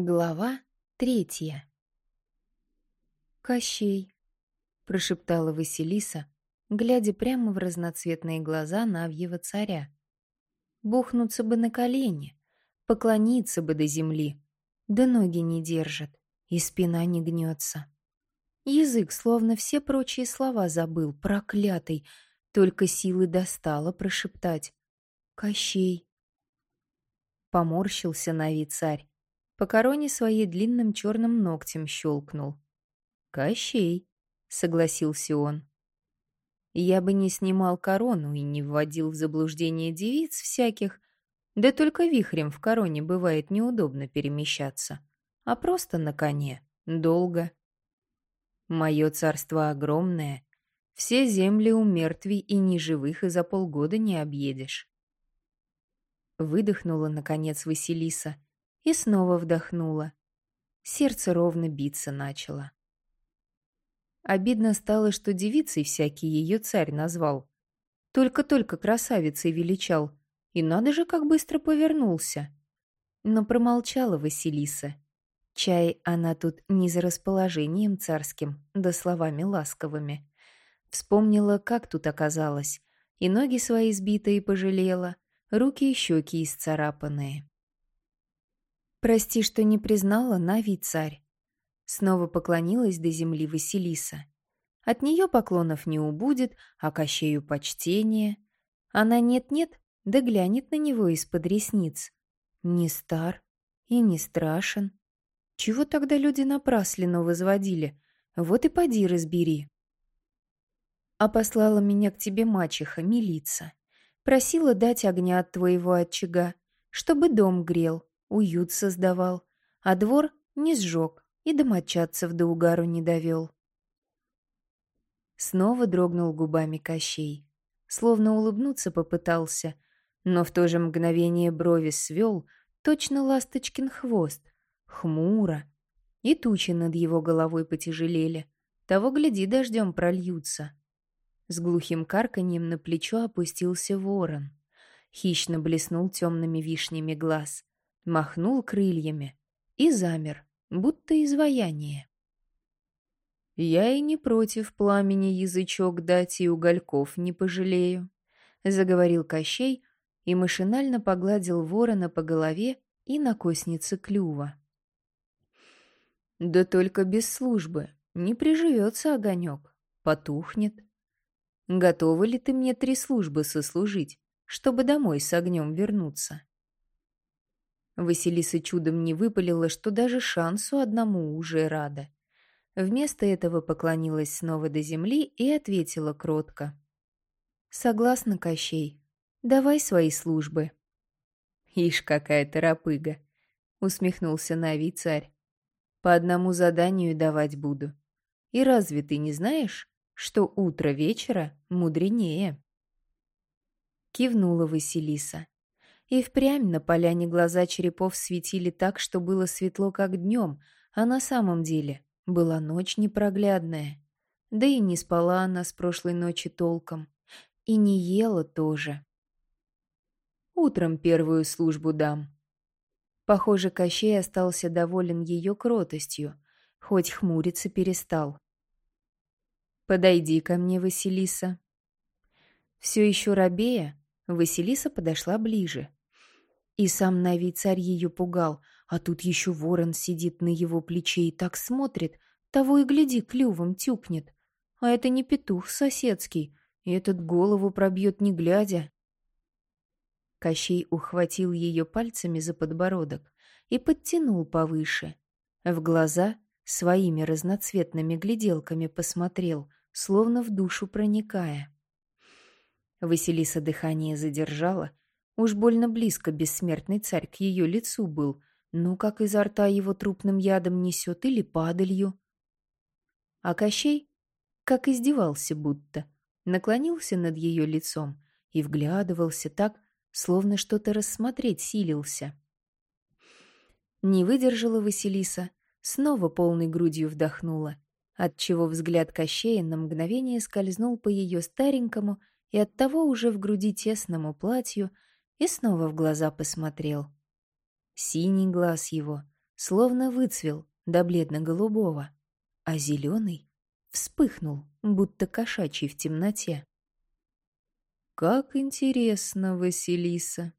Глава третья «Кощей», — прошептала Василиса, глядя прямо в разноцветные глаза Навьего царя. «Бухнуться бы на колени, поклониться бы до земли, да ноги не держат, и спина не гнется. Язык словно все прочие слова забыл, проклятый, только силы достало прошептать. «Кощей». Поморщился Нави царь по короне своей длинным черным ногтем щелкнул. «Кощей», — согласился он. «Я бы не снимал корону и не вводил в заблуждение девиц всяких, да только вихрем в короне бывает неудобно перемещаться, а просто на коне, долго. Мое царство огромное, все земли у мертвей и неживых и за полгода не объедешь». Выдохнула, наконец, Василиса — и снова вдохнула. Сердце ровно биться начало. Обидно стало, что девицей всякий ее царь назвал. Только-только красавицей величал, и надо же, как быстро повернулся. Но промолчала Василиса. Чай она тут не за расположением царским, да словами ласковыми. Вспомнила, как тут оказалось, и ноги свои сбитые пожалела, руки и щеки исцарапанные. «Прости, что не признала, Нави царь». Снова поклонилась до земли Василиса. От нее поклонов не убудет, а Кощею почтение. Она нет-нет, да глянет на него из-под ресниц. Не стар и не страшен. Чего тогда люди напраслину возводили? Вот и поди разбери. А послала меня к тебе мачеха, милица. Просила дать огня от твоего очага, чтобы дом грел, уют создавал, а двор не сжег и домочадцев до угару не довел. Снова дрогнул губами Кощей, словно улыбнуться попытался, но в то же мгновение брови свел точно ласточкин хвост, хмуро, и тучи над его головой потяжелели, того, гляди, дождем прольются. С глухим карканьем на плечо опустился ворон. Хищно блеснул темными вишнями глаз махнул крыльями и замер, будто изваяние. «Я и не против пламени язычок дать и угольков не пожалею», — заговорил Кощей и машинально погладил ворона по голове и на коснице клюва. «Да только без службы не приживется огонек, потухнет. Готова ли ты мне три службы сослужить, чтобы домой с огнем вернуться?» Василиса чудом не выпалила, что даже шансу одному уже рада. Вместо этого поклонилась снова до земли и ответила кротко. «Согласна, Кощей. Давай свои службы». «Ишь, какая торопыга!» — усмехнулся Нави царь. «По одному заданию давать буду. И разве ты не знаешь, что утро вечера мудренее?» Кивнула Василиса. И впрямь на поляне глаза черепов светили так, что было светло, как днем, а на самом деле была ночь непроглядная. Да и не спала она с прошлой ночи толком. И не ела тоже. Утром первую службу дам. Похоже, Кощей остался доволен ее кротостью, хоть хмуриться перестал. «Подойди ко мне, Василиса». Все еще рабея, Василиса подошла ближе, и сам Нави царь ее пугал, а тут еще ворон сидит на его плече и так смотрит, того и гляди, клювом тюкнет. А это не петух соседский, и этот голову пробьет не глядя. Кощей ухватил ее пальцами за подбородок и подтянул повыше. В глаза своими разноцветными гляделками посмотрел, словно в душу проникая. Василиса дыхание задержала, Уж больно близко бессмертный царь к ее лицу был. Ну, как изо рта его трупным ядом несет или падалью. А Кощей, как издевался будто, наклонился над ее лицом и вглядывался так, словно что-то рассмотреть силился. Не выдержала Василиса, снова полной грудью вдохнула, отчего взгляд Кощея на мгновение скользнул по ее старенькому и оттого уже в груди тесному платью, и снова в глаза посмотрел. Синий глаз его, словно выцвел до бледно-голубого, а зеленый вспыхнул, будто кошачий в темноте. «Как интересно, Василиса!»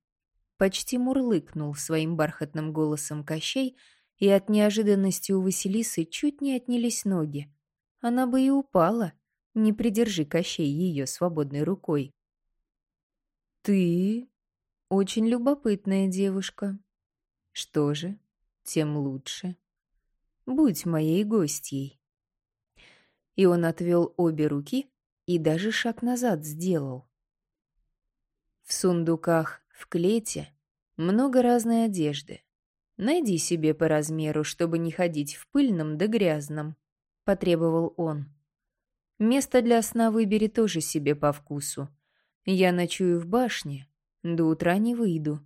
Почти мурлыкнул своим бархатным голосом Кощей, и от неожиданности у Василисы чуть не отнялись ноги. Она бы и упала, не придержи Кощей ее свободной рукой. «Ты очень любопытная девушка. Что же, тем лучше. Будь моей гостьей». И он отвел обе руки и даже шаг назад сделал. В сундуках в клете много разной одежды. Найди себе по размеру, чтобы не ходить в пыльном да грязном, — потребовал он. Место для сна выбери тоже себе по вкусу. Я ночую в башне, до утра не выйду.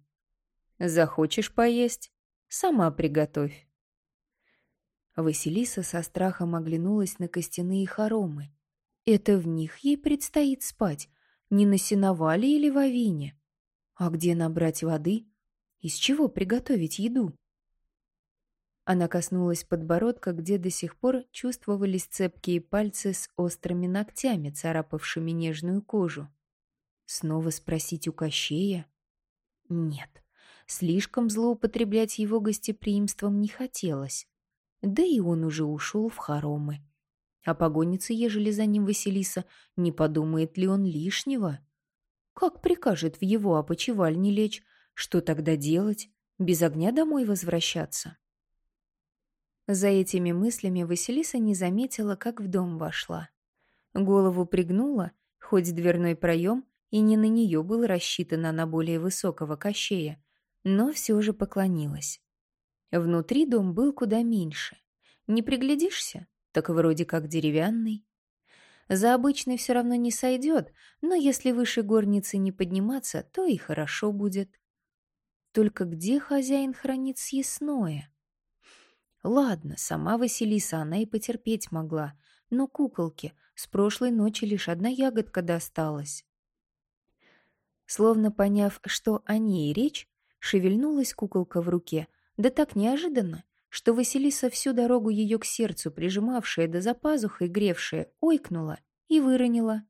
Захочешь поесть? Сама приготовь. Василиса со страхом оглянулась на костяные хоромы. Это в них ей предстоит спать, не на сеновале или в авине. А где набрать воды? Из чего приготовить еду? Она коснулась подбородка, где до сих пор чувствовались цепкие пальцы с острыми ногтями, царапавшими нежную кожу. Снова спросить у Кощея? Нет, слишком злоупотреблять его гостеприимством не хотелось. Да и он уже ушел в хоромы. А погонится, ежели за ним Василиса, не подумает ли он лишнего? Как прикажет в его опочивальне лечь? Что тогда делать? Без огня домой возвращаться? За этими мыслями Василиса не заметила, как в дом вошла. Голову пригнула, хоть дверной проем, и не на нее был рассчитан, а на более высокого кощея, но все же поклонилась. Внутри дом был куда меньше. Не приглядишься, так вроде как деревянный. За обычный все равно не сойдет, но если выше горницы не подниматься, то и хорошо будет. Только где хозяин хранит съестное? Ладно, сама Василиса она и потерпеть могла, но куколке с прошлой ночи лишь одна ягодка досталась. Словно поняв, что о ней речь, шевельнулась куколка в руке, да так неожиданно, что Василиса всю дорогу ее к сердцу, прижимавшая до за пазухой, гревшая, ойкнула и выронила.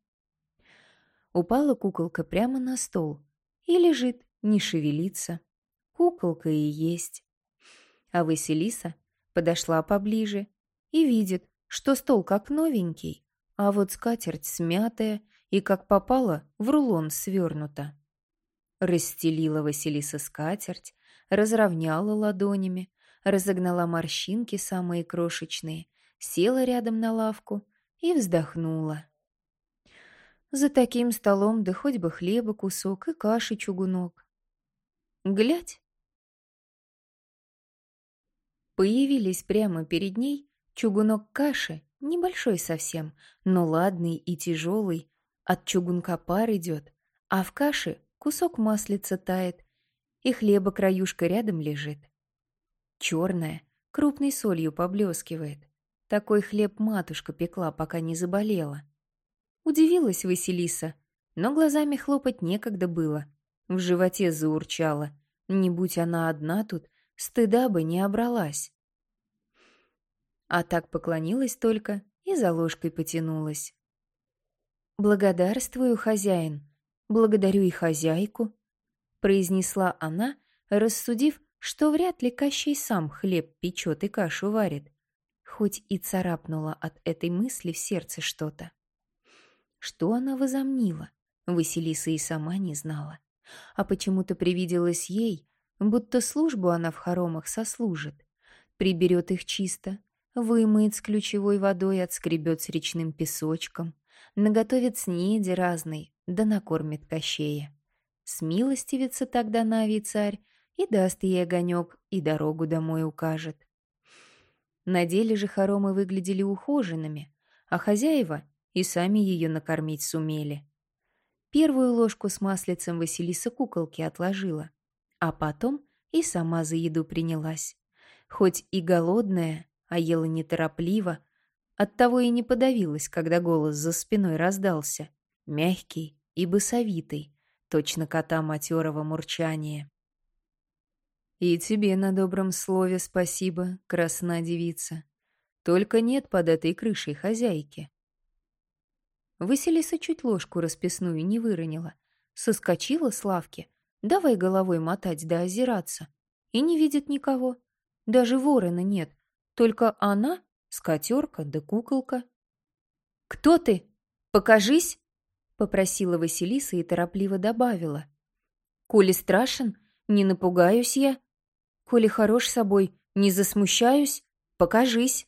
Упала куколка прямо на стол и лежит, не шевелится. Куколка и есть. А Василиса подошла поближе и видит, что стол как новенький, а вот скатерть смятая и как попало в рулон свернута. Расстелила Василиса скатерть, разровняла ладонями, разогнала морщинки самые крошечные, села рядом на лавку и вздохнула. За таким столом да хоть бы хлеба кусок и каши чугунок. Глядь, Появились прямо перед ней чугунок каши, небольшой совсем, но ладный и тяжелый. От чугунка пар идет, а в каше кусок маслица тает, и хлеба краюшка рядом лежит. Черная, крупной солью поблескивает. Такой хлеб матушка пекла, пока не заболела. Удивилась Василиса, но глазами хлопать некогда было. В животе заурчала. Не будь она одна тут, стыда бы не обралась. А так поклонилась только и за ложкой потянулась. «Благодарствую, хозяин, благодарю и хозяйку», произнесла она, рассудив, что вряд ли Кощей сам хлеб печет и кашу варит, хоть и царапнула от этой мысли в сердце что-то. Что она возомнила, Василиса и сама не знала, а почему-то привиделось ей, будто службу она в хоромах сослужит. Приберет их чисто, вымоет с ключевой водой, отскребет с речным песочком, наготовит снеди разной, да накормит кощея. Смилостивится тогда Навий царь и даст ей огонек, и дорогу домой укажет. На деле же хоромы выглядели ухоженными, а хозяева и сами ее накормить сумели. Первую ложку с маслицем Василиса куколки отложила — а потом и сама за еду принялась. Хоть и голодная, а ела неторопливо, оттого и не подавилась, когда голос за спиной раздался, мягкий и басовитый, точно кота матерого мурчания. «И тебе на добром слове спасибо, красна девица. Только нет под этой крышей хозяйки». Василиса чуть ложку расписную не выронила. Соскочила с лавки. Давай головой мотать да озираться. И не видит никого. Даже ворона нет. Только она, скатерка да куколка. «Кто ты? Покажись!» — попросила Василиса и торопливо добавила. «Коли страшен, не напугаюсь я. Коли хорош собой, не засмущаюсь, покажись!»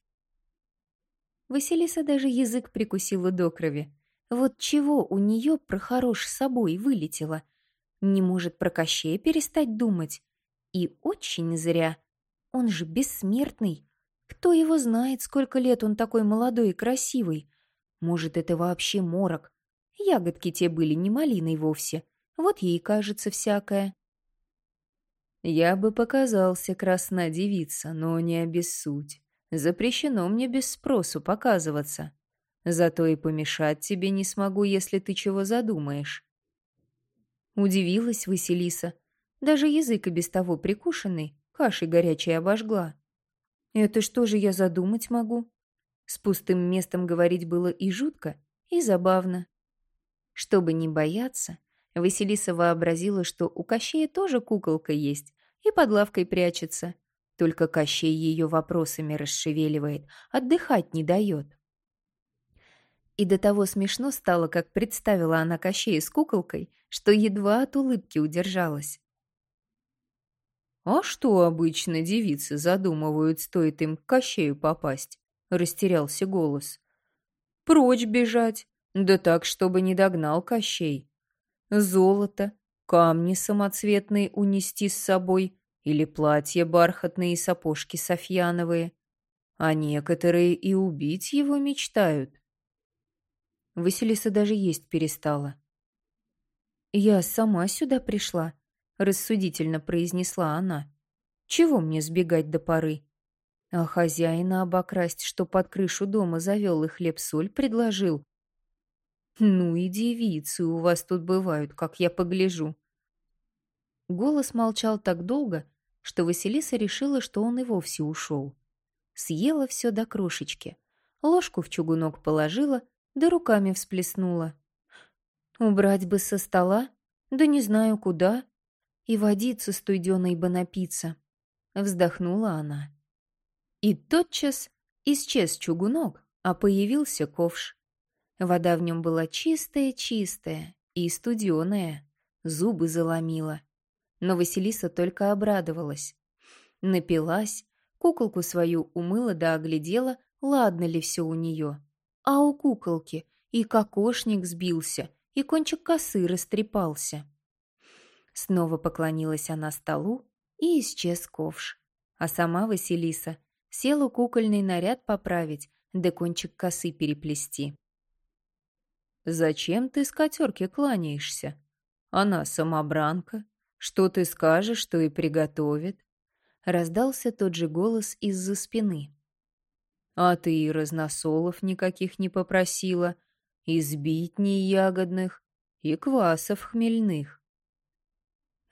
Василиса даже язык прикусила до крови. Вот чего у нее про хорош собой вылетело. Не может про Кощея перестать думать. И очень зря. Он же бессмертный. Кто его знает, сколько лет он такой молодой и красивый. Может, это вообще морок. Ягодки те были не малиной вовсе. Вот ей кажется всякое. Я бы показался красна девица, но не обессудь. Запрещено мне без спросу показываться. Зато и помешать тебе не смогу, если ты чего задумаешь. Удивилась Василиса. Даже язык и без того прикушенный, кашей горячей обожгла. Это что же я задумать могу? С пустым местом говорить было и жутко, и забавно. Чтобы не бояться, Василиса вообразила, что у Кощея тоже куколка есть и под лавкой прячется. Только Кощей ее вопросами расшевеливает, отдыхать не дает. И до того смешно стало, как представила она Кощея с куколкой, что едва от улыбки удержалась. «А что обычно девицы задумывают, стоит им к Кощею попасть?» — растерялся голос. «Прочь бежать, да так, чтобы не догнал Кощей. Золото, камни самоцветные унести с собой или платья бархатные и сапожки софьяновые. А некоторые и убить его мечтают. Василиса даже есть перестала. «Я сама сюда пришла», — рассудительно произнесла она. «Чего мне сбегать до поры?» А хозяина обокрасть, что под крышу дома завел и хлеб-соль предложил. «Ну и девицы у вас тут бывают, как я погляжу». Голос молчал так долго, что Василиса решила, что он и вовсе ушел. Съела все до крошечки, ложку в чугунок положила — да руками всплеснула. Убрать бы со стола, да не знаю куда, и водиться студеной бы напиться. Вздохнула она. И тотчас исчез чугунок, а появился ковш. Вода в нем была чистая-чистая и студеная, зубы заломила. Но Василиса только обрадовалась. Напилась, куколку свою умыла да оглядела, ладно ли все у нее. А у куколки и кокошник сбился, и кончик косы растрепался. Снова поклонилась она столу, и исчез ковш. А сама Василиса села кукольный наряд поправить, да кончик косы переплести. «Зачем ты с котерки кланяешься? Она самобранка. Что ты скажешь, что и приготовит?» Раздался тот же голос из-за спины. А ты и разносолов никаких не попросила, и сбитней ягодных, и квасов хмельных.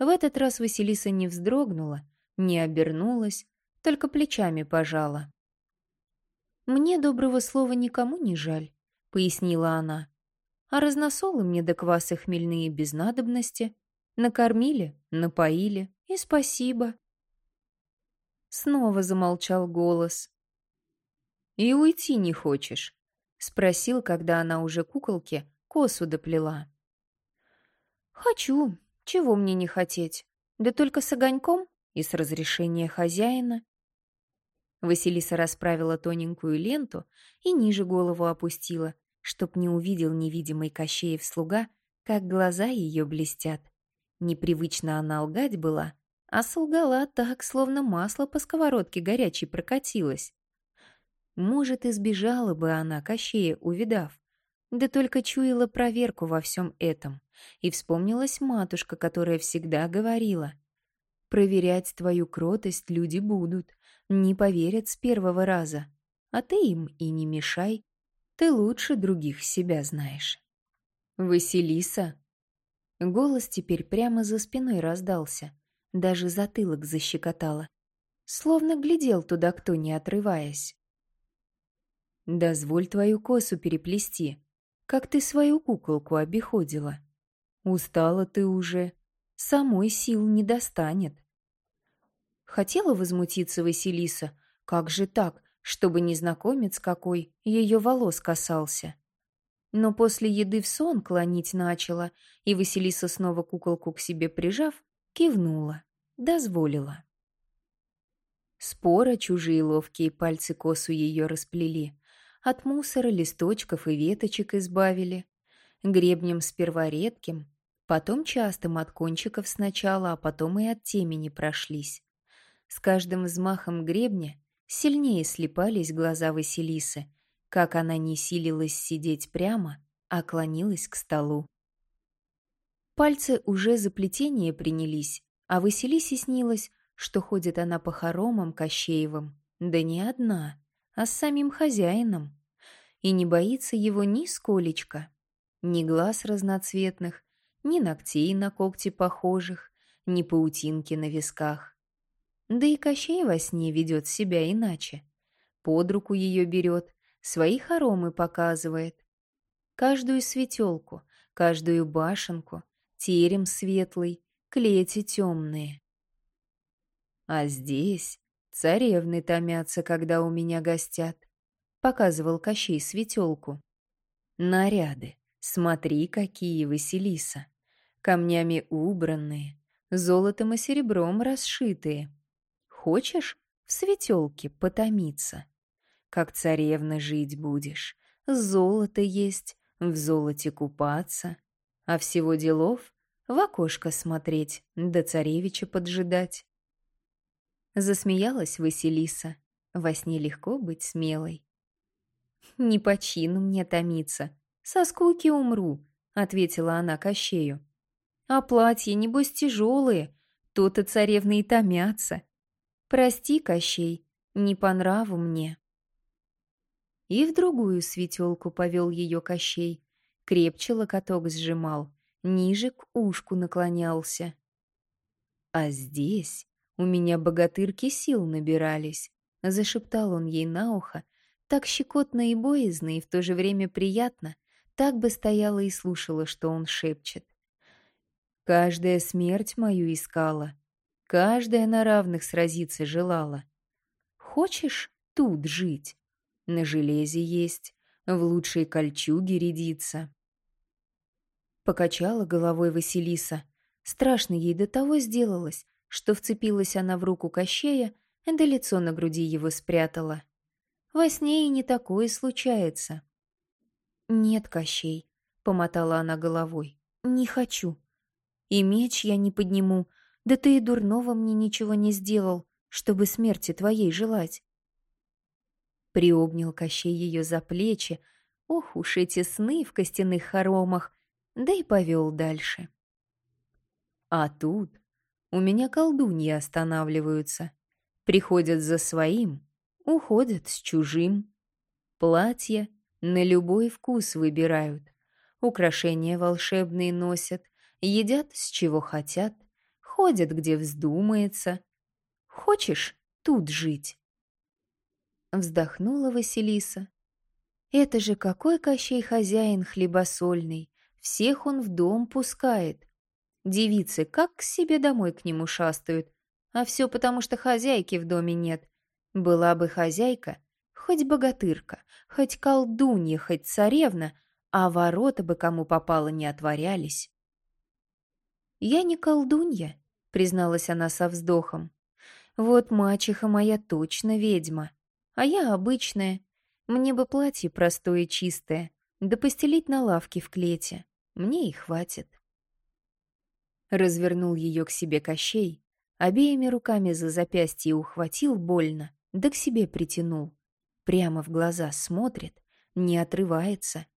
В этот раз Василиса не вздрогнула, не обернулась, только плечами пожала. «Мне доброго слова никому не жаль», — пояснила она. «А разносолы мне до квасы хмельные без надобности. Накормили, напоили, и спасибо». Снова замолчал голос. «И уйти не хочешь?» — спросил, когда она уже куколке косу доплела. «Хочу. Чего мне не хотеть? Да только с огоньком и с разрешения хозяина». Василиса расправила тоненькую ленту и ниже голову опустила, чтоб не увидел невидимый Кощеев слуга, как глаза ее блестят. Непривычно она лгать была, а солгала так, словно масло по сковородке горячей прокатилось. Может, избежала бы она Кощея, увидав. Да только чуяла проверку во всем этом. И вспомнилась матушка, которая всегда говорила. «Проверять твою кротость люди будут, не поверят с первого раза. А ты им и не мешай. Ты лучше других себя знаешь». «Василиса!» Голос теперь прямо за спиной раздался. даже затылок защекотало. Словно глядел туда кто, не отрываясь. «Дозволь твою косу переплести, как ты свою куколку обиходила. Устала ты уже, самой сил не достанет». Хотела возмутиться Василиса, как же так, чтобы незнакомец какой ее волос касался. Но после еды в сон клонить начала, и Василиса снова куколку к себе прижав, кивнула, дозволила. Спора чужие ловкие пальцы косу ее расплели, от мусора, листочков и веточек избавили, гребнем сперва редким, потом частым от кончиков сначала, а потом и от темени прошлись. С каждым взмахом гребня сильнее слепались глаза Василисы, как она не силилась сидеть прямо, а клонилась к столу. Пальцы уже за плетение принялись, а Василисе снилось, что ходит она по хоромам Кощеевым, да не одна, а с самим хозяином, и не боится его ни сколечко, ни глаз разноцветных, ни ногтей на когти похожих, ни паутинки на висках. Да и Кощей во сне ведет себя иначе. Под руку ее берет, свои хоромы показывает. Каждую светелку, каждую башенку, терем светлый, клети темные. А здесь царевны томятся, когда у меня гостят, показывал Кощей светелку. Наряды, смотри, какие, Василиса, камнями убранные, золотом и серебром расшитые. Хочешь в светелке потомиться? Как царевна жить будешь, золото есть, в золоте купаться, а всего делов в окошко смотреть, да царевича поджидать. Засмеялась Василиса. Во сне легко быть смелой. «Не по чину мне томиться. Со скуки умру», — ответила она Кощею. «А платья, небось, тяжелые. То-то царевны и томятся. Прости, Кощей, не по нраву мне». И в другую светелку повел ее Кощей. Крепче локоток сжимал, ниже к ушку наклонялся. А здесь у меня богатырки сил набирались, зашептал он ей на ухо, так щекотно и боязно, и в то же время приятно, так бы стояла и слушала, что он шепчет. Каждая смерть мою искала, каждая на равных сразиться желала. Хочешь тут жить? На железе есть, в лучшей кольчуге рядиться. Покачала головой Василиса. Страшно ей до того сделалось, что вцепилась она в руку Кощея, да лицо на груди его спрятала. Во сне и не такое случается. «Нет, Кощей», — помотала она головой, — «не хочу. И меч я не подниму, да ты и дурного мне ничего не сделал, чтобы смерти твоей желать». Приобнял Кощей ее за плечи, ох уж эти сны в костяных хоромах, да и повел дальше. А тут у меня колдуньи останавливаются, приходят за своим, уходят с чужим. Платья на любой вкус выбирают, украшения волшебные носят, едят с чего хотят, ходят где вздумается. Хочешь тут жить? Вздохнула Василиса. Это же какой Кощей хозяин хлебосольный, всех он в дом пускает. Девицы как к себе домой к нему шастают. А все потому, что хозяйки в доме нет. Была бы хозяйка, хоть богатырка, хоть колдунья, хоть царевна, а ворота бы кому попало не отворялись. «Я не колдунья», — призналась она со вздохом. «Вот мачеха моя точно ведьма, а я обычная. Мне бы платье простое и чистое, да постелить на лавке в клете. Мне и хватит. Развернул ее к себе Кощей, обеими руками за запястье ухватил больно, да к себе притянул. Прямо в глаза смотрит, не отрывается.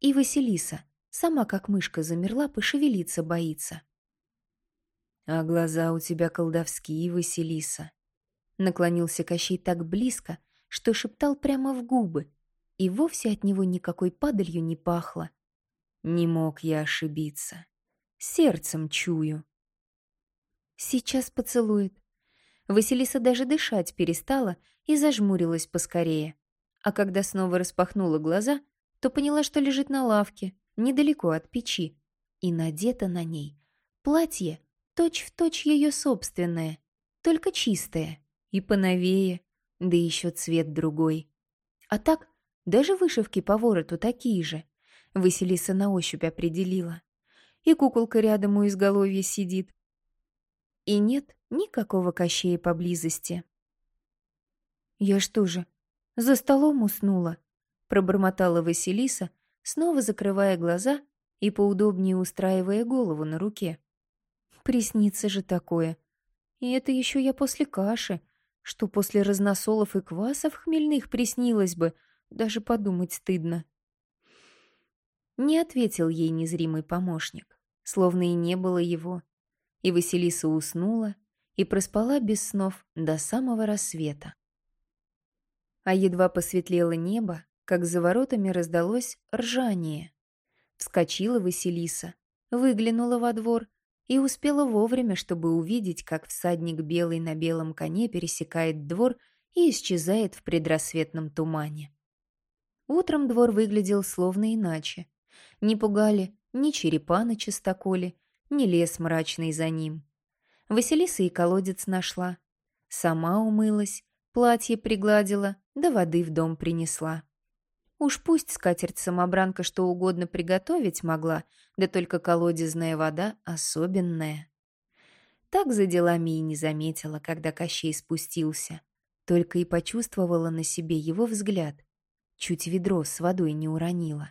И Василиса, сама как мышка замерла, пошевелиться боится. «А глаза у тебя колдовские, Василиса!» Наклонился Кощей так близко, что шептал прямо в губы, и вовсе от него никакой падалью не пахло. Не мог я ошибиться. Сердцем чую. Сейчас поцелует. Василиса даже дышать перестала и зажмурилась поскорее. А когда снова распахнула глаза, то поняла, что лежит на лавке, недалеко от печи, и надето на ней платье, точь-в-точь ее собственное, только чистое и поновее, да еще цвет другой. А так, даже вышивки по вороту такие же. Василиса на ощупь определила. И куколка рядом у изголовья сидит. И нет никакого кощея поблизости. «Я что же, за столом уснула?» Пробормотала Василиса, снова закрывая глаза и поудобнее устраивая голову на руке. «Приснится же такое. И это еще я после каши, что после разносолов и квасов хмельных приснилось бы, даже подумать стыдно». Не ответил ей незримый помощник, словно и не было его. И Василиса уснула и проспала без снов до самого рассвета. А едва посветлело небо, как за воротами раздалось ржание. Вскочила Василиса, выглянула во двор и успела вовремя, чтобы увидеть, как всадник белый на белом коне пересекает двор и исчезает в предрассветном тумане. Утром двор выглядел словно иначе. Не пугали ни черепа на чистоколе, ни лес мрачный за ним. Василиса и колодец нашла. Сама умылась, платье пригладила, да воды в дом принесла. Уж пусть скатерть-самобранка что угодно приготовить могла, да только колодезная вода особенная. Так за делами и не заметила, когда Кощей спустился. Только и почувствовала на себе его взгляд. Чуть ведро с водой не уронила.